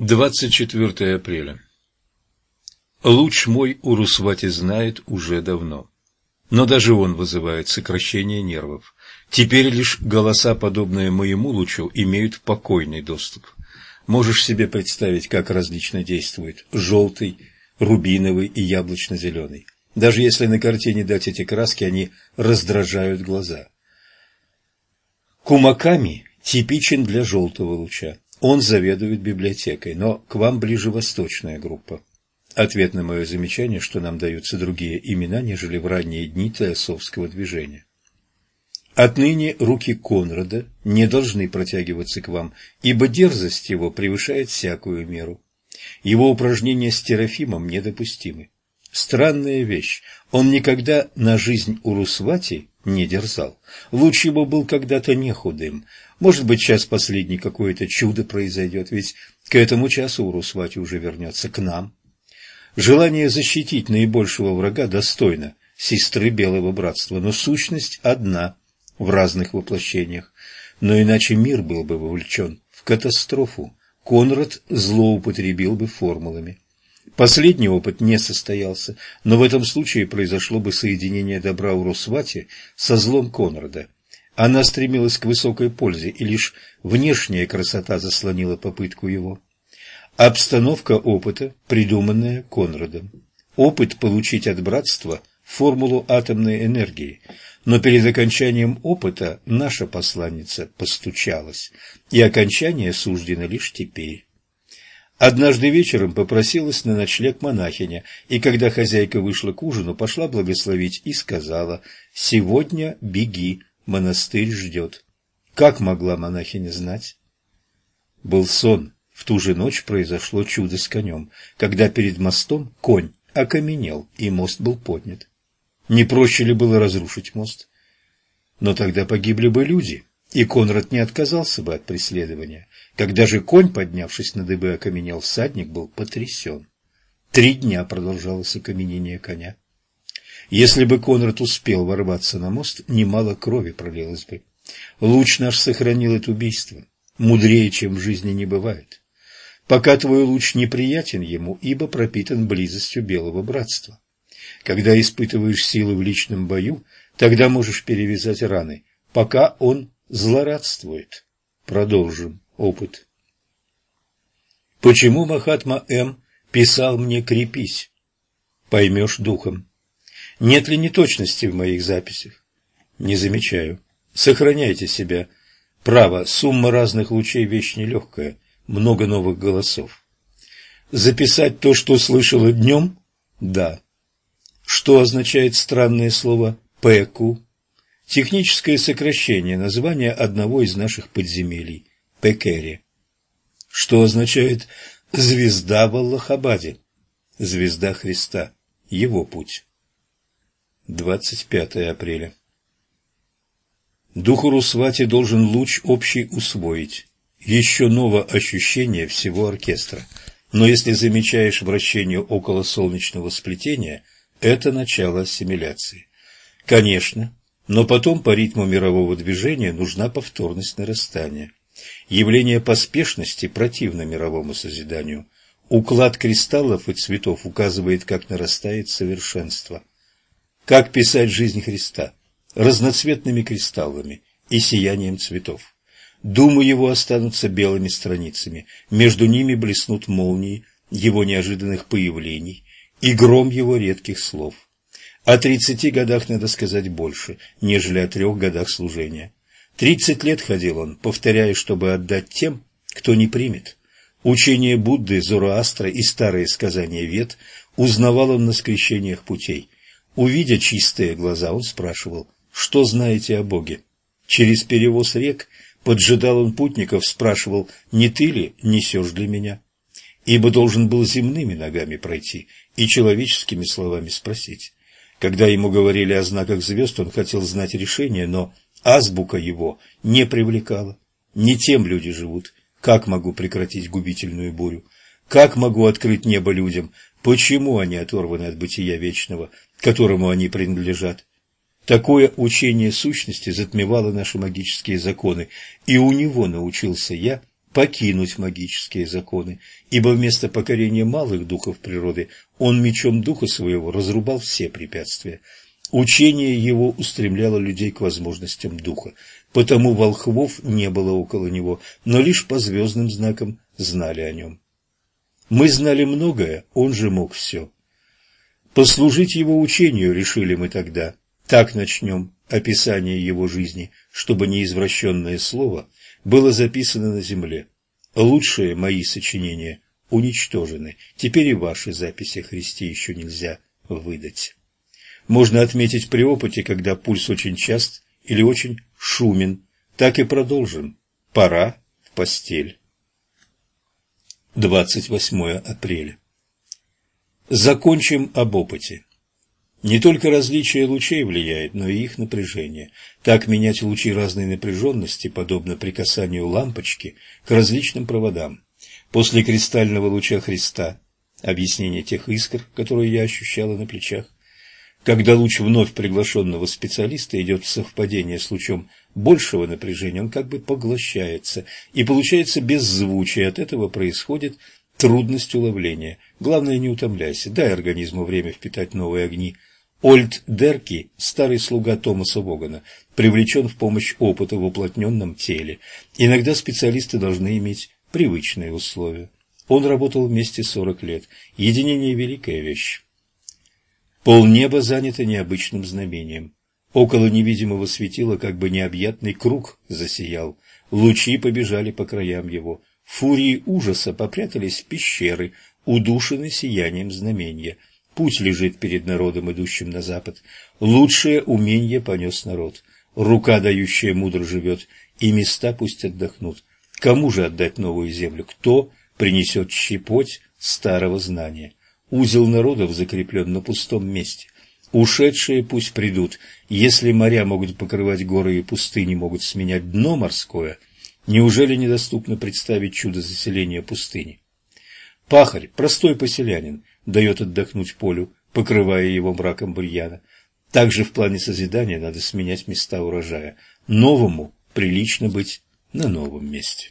24 апреля. Луч мой Урусвати знает уже давно. Но даже он вызывает сокращение нервов. Теперь лишь голоса, подобные моему лучу, имеют покойный доступ. Можешь себе представить, как различно действует желтый, рубиновый и яблочно-зеленый. Даже если на картине дать эти краски, они раздражают глаза. Кумаками типичен для желтого луча. Он заведует библиотекой, но к вам ближе восточная группа. Ответ на мое замечание, что нам даются другие имена, нежели в ранние дни теософского движения. Отныне руки Конрада не должны протягиваться к вам, ибо дерзость его превышает всякую меру. Его упражнения с Терафимом недопустимы. Странная вещь, он никогда на жизнь Урусвати не дерзал. Луч его был когда-то не худым. Может быть, час последний какое-то чудо произойдет, ведь к этому часу Урусвати уже вернется к нам. Желание защитить наибольшего врага достойно сестры Белого Братства, но сущность одна в разных воплощениях. Но иначе мир был бы вовлечен в катастрофу. Конрад злоупотребил бы формулами. Последний опыт не состоялся, но в этом случае произошло бы соединение добра Урусвати со злом Конрада. Она стремилась к высокой пользе, и лишь внешняя красота заслонила попытку его. Обстановка опыта, придуманная Конрадом. Опыт получить от братства формулу атомной энергии, но перед окончанием опыта наша посланница постучалась, и окончание суждено лишь теперь. Однажды вечером попросилась на ночлег монахиня, и когда хозяйка вышла к ужину, пошла благословить и сказала «Сегодня беги, монастырь ждет». Как могла монахиня знать? Был сон. В ту же ночь произошло чудо с конем, когда перед мостом конь окаменел, и мост был поднят. Не проще ли было разрушить мост? Но тогда погибли бы люди, и Конрад не отказался бы от преследования. Когда же конь, поднявшись на дыбы, окаменел, всадник был потрясен. Три дня продолжалось окаменение коня. Если бы Конрад успел ворваться на мост, немало крови пролилось бы. Луч наш сохранил это убийство. Мудрее, чем в жизни не бывает. Пока твой луч неприятен ему, ибо пропитан близостью белого братства. Когда испытываешь силы в личном бою, тогда можешь перевязать раны, пока он злорадствует. Продолжим опыт. Почему Махатма М. писал мне «крепись»? Поймешь духом. Нет ли неточности в моих записях? Не замечаю. Сохраняйте себя. Право, сумма разных лучей – вещь нелегкая, много новых голосов. Записать то, что слышала днем? Да. Что означает странное слово «пэку»? Техническое сокращение названия одного из наших подземелий – Пекери. Что означает «звезда в Аллахабаде»? Звезда Христа. Его путь. 25 апреля. Духу Русвати должен луч общий усвоить. Еще ново ощущение всего оркестра. Но если замечаешь вращение около солнечного сплетения, это начало ассимиляции. Конечно, но потом по ритму мирового движения нужна повторность нарастания. Явление поспешности противно мировому созиданию. Уклад кристаллов и цветов указывает, как нарастает совершенство. Как писать жизнь Христа? Разноцветными кристаллами и сиянием цветов. Думы его останутся белыми страницами, между ними блеснут молнии его неожиданных появлений и гром его редких слов. О тридцати годах надо сказать больше, нежели о трех годах служения. Тридцать лет ходил он, повторяя, чтобы отдать тем, кто не примет. Учение Будды, Зороастра и старые сказания Вет узнавал он на скрещениях путей. Увидя чистые глаза, он спрашивал, что знаете о Боге? Через перевоз рек поджидал он путников, спрашивал, не ты ли несешь для меня? Ибо должен был земными ногами пройти и человеческими словами спросить. Когда ему говорили о знаках звезд, он хотел знать решение, но азбука его не привлекала. Не тем люди живут. Как могу прекратить губительную бурю? Как могу открыть небо людям? Почему они оторваны от бытия вечного, которому они принадлежат? Такое учение сущности затмевало наши магические законы, и у него научился я покинуть магические законы, ибо вместо покорения малых духов природы он мечом духа своего разрубал все препятствия. Учение его устремляло людей к возможностям духа, потому волхвов не было около него, но лишь по звездным знакам знали о нем. Мы знали многое, он же мог все. Послужить его учению решили мы тогда. Так начнем описание его жизни, чтобы неизвращенное слово было записано на земле. Лучшие мои сочинения уничтожены. Теперь и ваши записи Христе еще нельзя выдать. Можно отметить при опыте, когда пульс очень част или очень шумен. Так и продолжим. Пора в постель. 28 апреля. Закончим об опыте. Не только различие лучей влияет, но и их напряжение. Так менять лучи разной напряженности, подобно прикасанию лампочки к различным проводам. После кристального луча Христа, объяснение тех искр, которые я ощущала на плечах, когда луч вновь приглашенного специалиста идет в совпадение с лучом большего напряжения, он как бы поглощается, и получается беззвучие, от этого происходит трудность уловления. Главное, не утомляйся, дай организму время впитать новые огни. Ольд Дерки, старый слуга Томаса Вогана, привлечен в помощь опыта в уплотненном теле. Иногда специалисты должны иметь привычные условия. Он работал вместе сорок лет. Единение – великая вещь. Полнеба занято необычным знамением. Около невидимого светила как бы необъятный круг засиял. Лучи побежали по краям его. Фурии ужаса попрятались в пещеры, удушены сиянием знамения – Путь лежит перед народом, идущим на запад. Лучшее умение понес народ. Рука, дающая, мудро живет, и места пусть отдохнут. Кому же отдать новую землю? Кто принесет щепоть старого знания? Узел народов закреплен на пустом месте. Ушедшие пусть придут. Если моря могут покрывать горы и пустыни могут сменять дно морское, неужели недоступно представить чудо заселения пустыни? Пахарь, простой поселянин, дает отдохнуть полю, покрывая его мраком бурьяна. Также в плане созидания надо сменять места урожая. Новому прилично быть на новом месте.